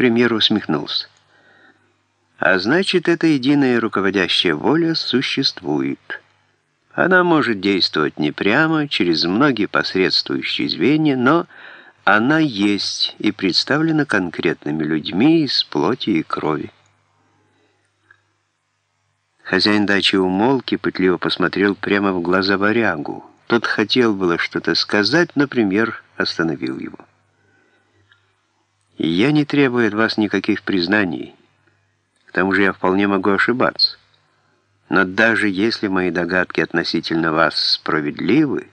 премьер усмехнулся. А значит, эта единая руководящая воля существует. Она может действовать не прямо, через многие посредствующие звенья, но она есть и представлена конкретными людьми из плоти и крови. Хозяин дачи умолк и пытливо посмотрел прямо в глаза варягу. Тот хотел было что-то сказать, но премьер остановил его. «Я не требую от вас никаких признаний. К тому же я вполне могу ошибаться. Но даже если мои догадки относительно вас справедливы,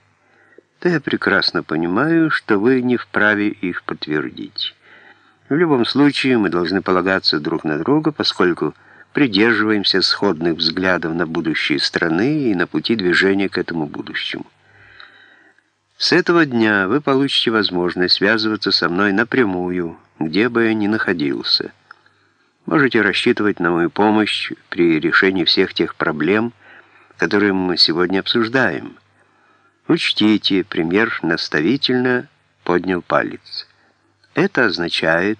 то я прекрасно понимаю, что вы не вправе их подтвердить. В любом случае мы должны полагаться друг на друга, поскольку придерживаемся сходных взглядов на будущее страны и на пути движения к этому будущему. С этого дня вы получите возможность связываться со мной напрямую, где бы я ни находился. Можете рассчитывать на мою помощь при решении всех тех проблем, которые мы сегодня обсуждаем. Учтите, премьер наставительно поднял палец. Это означает,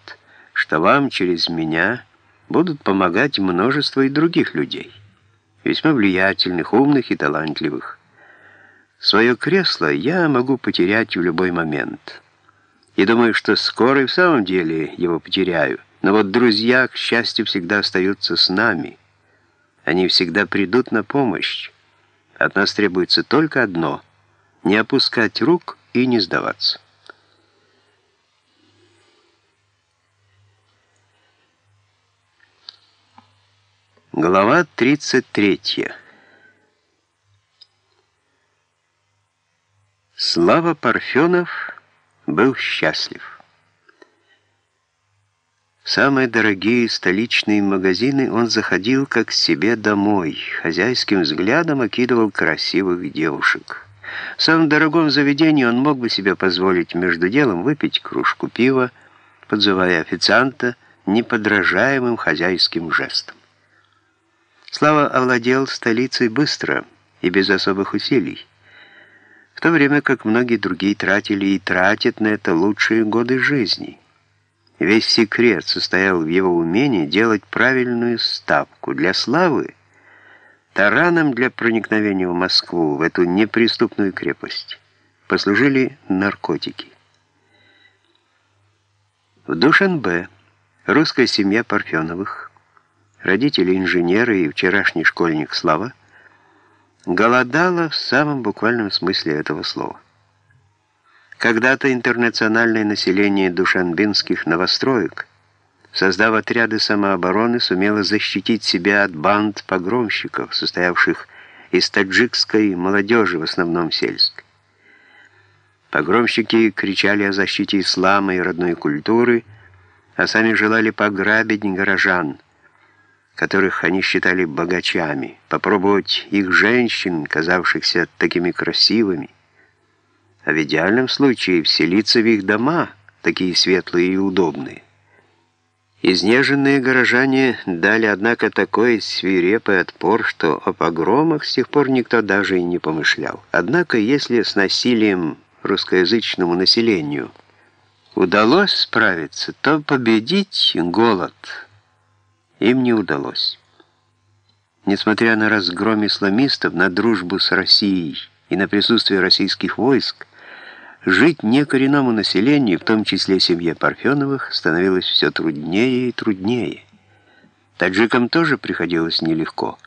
что вам через меня будут помогать множество и других людей, весьма влиятельных, умных и талантливых. Свое кресло я могу потерять в любой момент. И думаю, что скоро и в самом деле его потеряю. Но вот друзья, к счастью, всегда остаются с нами. Они всегда придут на помощь. От нас требуется только одно — не опускать рук и не сдаваться. Глава 33. Слава Парфенов был счастлив. В самые дорогие столичные магазины он заходил как к себе домой, хозяйским взглядом окидывал красивых девушек. В самом дорогом заведении он мог бы себе позволить между делом выпить кружку пива, подзывая официанта неподражаемым хозяйским жестом. Слава овладел столицей быстро и без особых усилий, в то время как многие другие тратили и тратят на это лучшие годы жизни. Весь секрет состоял в его умении делать правильную ставку. Для славы тараном для проникновения в Москву, в эту неприступную крепость, послужили наркотики. В Душанбе русская семья Парфеновых родители инженеры и вчерашний школьник Слава, голодала в самом буквальном смысле этого слова. Когда-то интернациональное население душанбинских новостроек, создав отряды самообороны, сумело защитить себя от банд погромщиков, состоявших из таджикской молодежи, в основном сельской. Погромщики кричали о защите ислама и родной культуры, а сами желали пограбить горожан – которых они считали богачами, попробовать их женщин, казавшихся такими красивыми, а в идеальном случае вселиться в их дома, такие светлые и удобные. Изнеженные горожане дали, однако, такой свирепый отпор, что о погромах с тех пор никто даже и не помышлял. Однако, если с насилием русскоязычному населению удалось справиться, то победить голод – им не удалось. Несмотря на разгром исламистов, на дружбу с Россией и на присутствие российских войск, жить некоренному населению, в том числе семье Парфеновых, становилось все труднее и труднее. Таджикам тоже приходилось нелегко,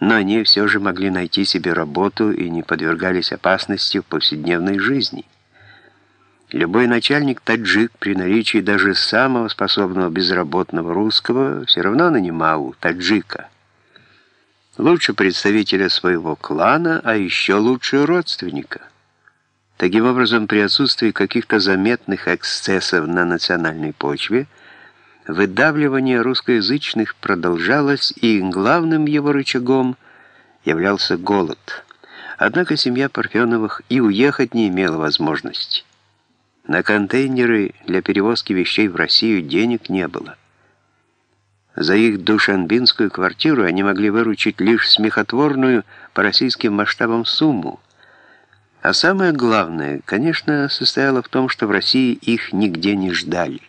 но они все же могли найти себе работу и не подвергались опасности в повседневной жизни. Любой начальник таджик при наличии даже самого способного безработного русского все равно нанимал таджика. Лучше представителя своего клана, а еще лучше родственника. Таким образом, при отсутствии каких-то заметных эксцессов на национальной почве, выдавливание русскоязычных продолжалось, и главным его рычагом являлся голод. Однако семья Парфеновых и уехать не имела возможности. На контейнеры для перевозки вещей в Россию денег не было. За их душанбинскую квартиру они могли выручить лишь смехотворную по российским масштабам сумму. А самое главное, конечно, состояло в том, что в России их нигде не ждали.